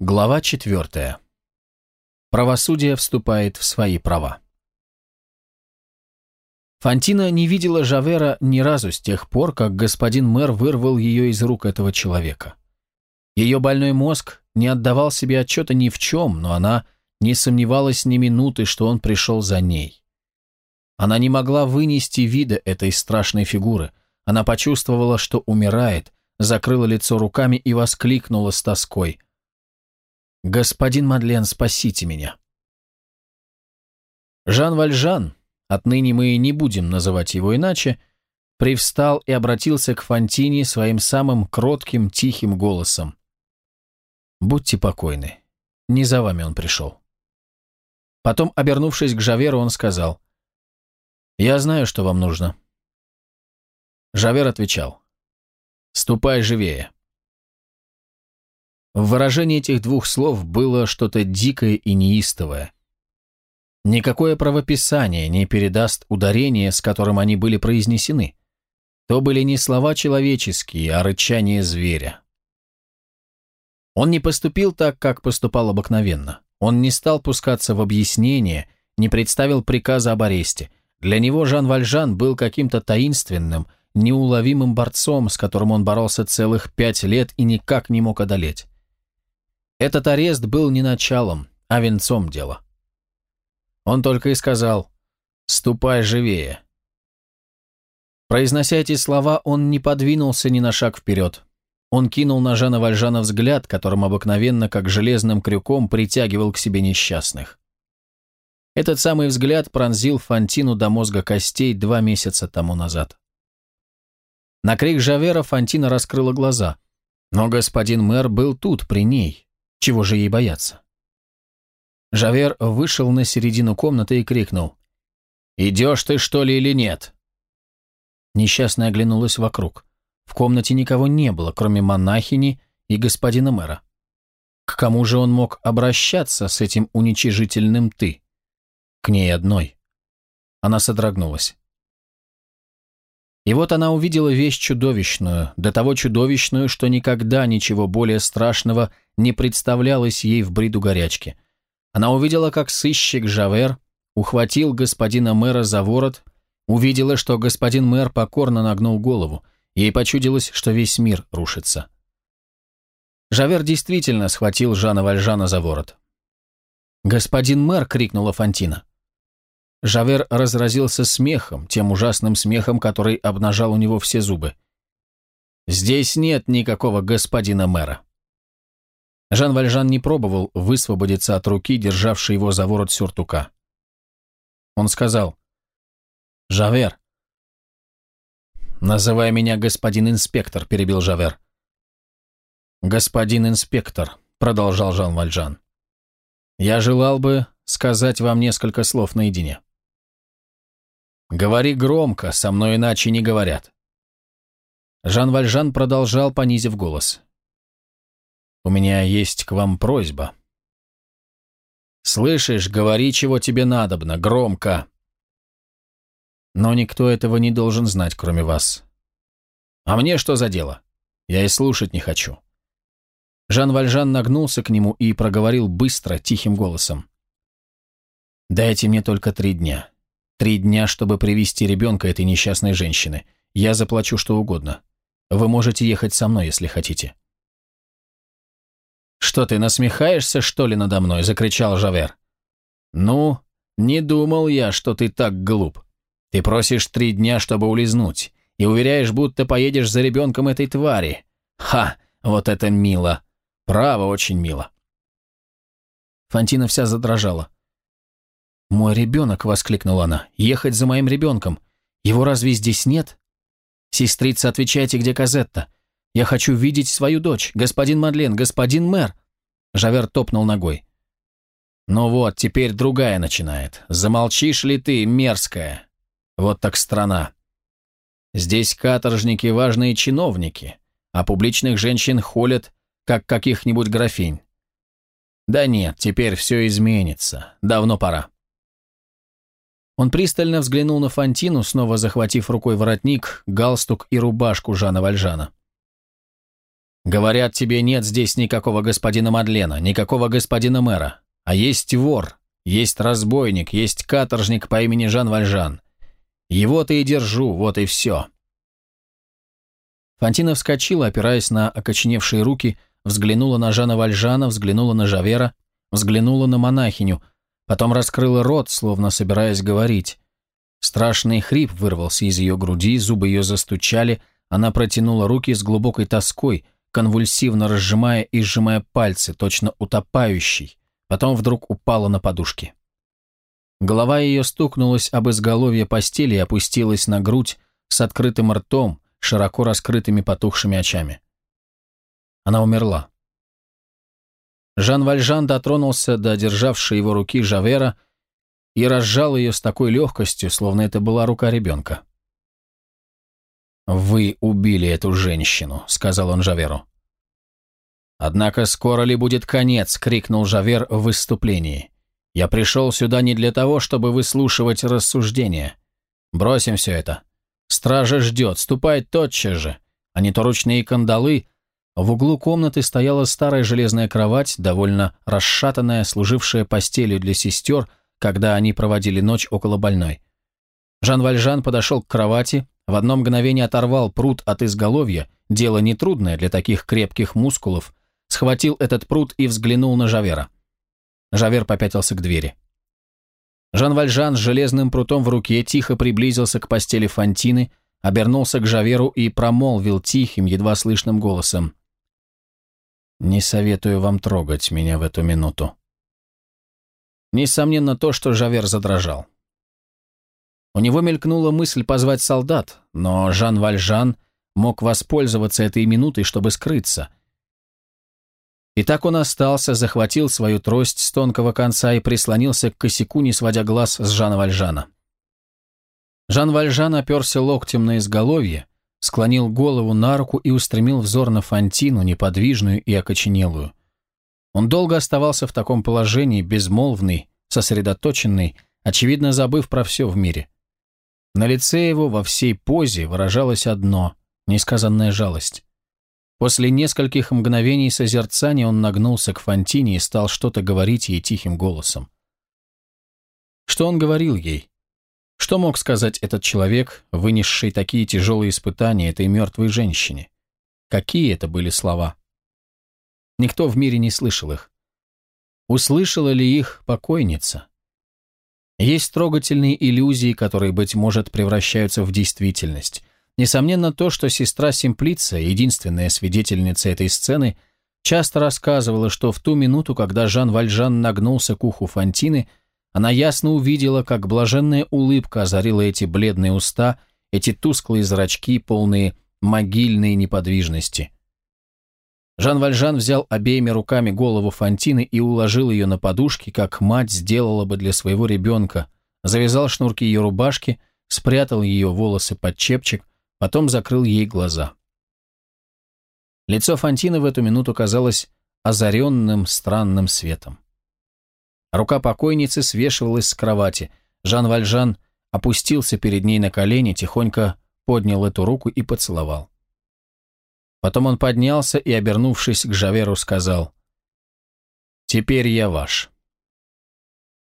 Глава четвертая. Правосудие вступает в свои права. Фантина не видела Жавера ни разу с тех пор, как господин мэр вырвал ее из рук этого человека. Ее больной мозг не отдавал себе отчета ни в чем, но она не сомневалась ни минуты, что он пришел за ней. Она не могла вынести вида этой страшной фигуры. Она почувствовала, что умирает, закрыла лицо руками и воскликнула с тоской – «Господин Мадлен, спасите меня!» Жан Вальжан, отныне мы не будем называть его иначе, привстал и обратился к Фонтине своим самым кротким, тихим голосом. «Будьте покойны, не за вами он пришел». Потом, обернувшись к Жаверу, он сказал, «Я знаю, что вам нужно». Жавер отвечал, «Ступай живее». В выражении этих двух слов было что-то дикое и неистовое. Никакое правописание не передаст ударение, с которым они были произнесены. То были не слова человеческие, а рычание зверя. Он не поступил так, как поступал обыкновенно. Он не стал пускаться в объяснение, не представил приказа об аресте. Для него Жан Вальжан был каким-то таинственным, неуловимым борцом, с которым он боролся целых пять лет и никак не мог одолеть. Этот арест был не началом, а венцом дела. Он только и сказал «Ступай живее». Произнося эти слова, он не подвинулся ни на шаг вперед. Он кинул на Жана Вальжана взгляд, которым обыкновенно, как железным крюком, притягивал к себе несчастных. Этот самый взгляд пронзил Фантину до мозга костей два месяца тому назад. На крик Жавера Фантина раскрыла глаза, но господин мэр был тут, при ней, чего же ей бояться? Жавер вышел на середину комнаты и крикнул. «Идешь ты, что ли, или нет?» Несчастная оглянулась вокруг. В комнате никого не было, кроме монахини и господина мэра. К кому же он мог обращаться с этим уничижительным «ты»? К ней одной. Она содрогнулась. И вот она увидела вещь чудовищную, до того чудовищную, что никогда ничего более страшного не представлялось ей в бреду горячки. Она увидела, как сыщик Жавер ухватил господина мэра за ворот, увидела, что господин мэр покорно нагнул голову, ей почудилось, что весь мир рушится. Жавер действительно схватил Жана Вальжана за ворот. «Господин мэр!» — крикнула Фантина. Жавер разразился смехом, тем ужасным смехом, который обнажал у него все зубы. «Здесь нет никакого господина мэра». Жан Вальжан не пробовал высвободиться от руки, державшей его за ворот сюртука. Он сказал, «Жавер». «Называй меня господин инспектор», — перебил Жавер. «Господин инспектор», — продолжал Жан Вальжан. «Я желал бы сказать вам несколько слов наедине». «Говори громко, со мной иначе не говорят». Жан Вальжан продолжал, понизив голос. «У меня есть к вам просьба». «Слышишь, говори, чего тебе надобно, громко». «Но никто этого не должен знать, кроме вас». «А мне что за дело? Я и слушать не хочу». Жан Вальжан нагнулся к нему и проговорил быстро, тихим голосом. «Дайте мне только три дня. Три дня, чтобы привести ребенка этой несчастной женщины. Я заплачу что угодно. Вы можете ехать со мной, если хотите». «Что ты, насмехаешься, что ли, надо мной?» – закричал Жавер. «Ну, не думал я, что ты так глуп. Ты просишь три дня, чтобы улизнуть, и уверяешь, будто поедешь за ребенком этой твари. Ха, вот это мило. Право, очень мило». Фантина вся задрожала. «Мой ребенок!» — воскликнула она. «Ехать за моим ребенком! Его разве здесь нет?» «Сестрица, отвечайте, где Казетта? Я хочу видеть свою дочь! Господин Мадлен, господин мэр!» Жавер топнул ногой. «Ну вот, теперь другая начинает. Замолчишь ли ты, мерзкая? Вот так страна. Здесь каторжники важные чиновники, а публичных женщин холят, как каких-нибудь графинь. Да нет, теперь все изменится. Давно пора». Он пристально взглянул на Фантину, снова захватив рукой воротник, галстук и рубашку Жана Вальжана. Говорят, тебе нет здесь никакого господина Мадлена, никакого господина мэра, а есть вор, есть разбойник, есть каторжник по имени Жан Вальжан. Его-то и держу, вот и все». Фантина вскочила, опираясь на окоченевшие руки, взглянула на Жана Вальжана, взглянула на Жавера, взглянула на монахиню, потом раскрыла рот, словно собираясь говорить. Страшный хрип вырвался из ее груди, зубы ее застучали, она протянула руки с глубокой тоской, конвульсивно разжимая и сжимая пальцы, точно утопающий, потом вдруг упала на подушки. Голова ее стукнулась об изголовье постели и опустилась на грудь с открытым ртом, широко раскрытыми потухшими очами. Она умерла. Жан Вальжан дотронулся до державшей его руки Жавера и разжал ее с такой легкостью, словно это была рука ребенка. «Вы убили эту женщину», — сказал он Жаверу. «Однако скоро ли будет конец?» — крикнул Жавер в выступлении. «Я пришел сюда не для того, чтобы выслушивать рассуждения. Бросим все это. Стража ждет, ступай тотчас же, а не то ручные кандалы. В углу комнаты стояла старая железная кровать, довольно расшатанная, служившая постелью для сестер, когда они проводили ночь около больной. Жан Вальжан подошел к кровати, в одно мгновение оторвал пруд от изголовья, дело нетрудное для таких крепких мускулов, схватил этот пруд и взглянул на Жавера. Жавер попятился к двери. Жан Вальжан с железным прутом в руке тихо приблизился к постели Фантины, обернулся к Жаверу и промолвил тихим, едва слышным голосом. «Не советую вам трогать меня в эту минуту». Несомненно то, что Жавер задрожал. У него мелькнула мысль позвать солдат, но Жан Вальжан мог воспользоваться этой минутой, чтобы скрыться – и так он остался, захватил свою трость с тонкого конца и прислонился к косяку, не сводя глаз с Жана Вальжана. Жан Вальжан оперся локтем на изголовье, склонил голову на руку и устремил взор на Фантину, неподвижную и окоченелую. Он долго оставался в таком положении, безмолвный, сосредоточенный, очевидно забыв про все в мире. На лице его во всей позе выражалось одно — несказанная жалость. После нескольких мгновений созерцания он нагнулся к Фантине и стал что-то говорить ей тихим голосом. Что он говорил ей? Что мог сказать этот человек, вынесший такие тяжелые испытания этой мертвой женщине? Какие это были слова? Никто в мире не слышал их. Услышала ли их покойница? Есть трогательные иллюзии, которые, быть может, превращаются в действительность. Несомненно, то, что сестра Симплица, единственная свидетельница этой сцены, часто рассказывала, что в ту минуту, когда Жан Вальжан нагнулся к уху Фантины, она ясно увидела, как блаженная улыбка озарила эти бледные уста, эти тусклые зрачки, полные могильной неподвижности. Жан Вальжан взял обеими руками голову Фантины и уложил ее на подушки, как мать сделала бы для своего ребенка, завязал шнурки ее рубашки, спрятал ее волосы под чепчик, потом закрыл ей глаза. Лицо Фантины в эту минуту казалось озаренным странным светом. Рука покойницы свешивалась с кровати. Жан Вальжан опустился перед ней на колени, тихонько поднял эту руку и поцеловал. Потом он поднялся и, обернувшись к Жаверу, сказал «Теперь я ваш».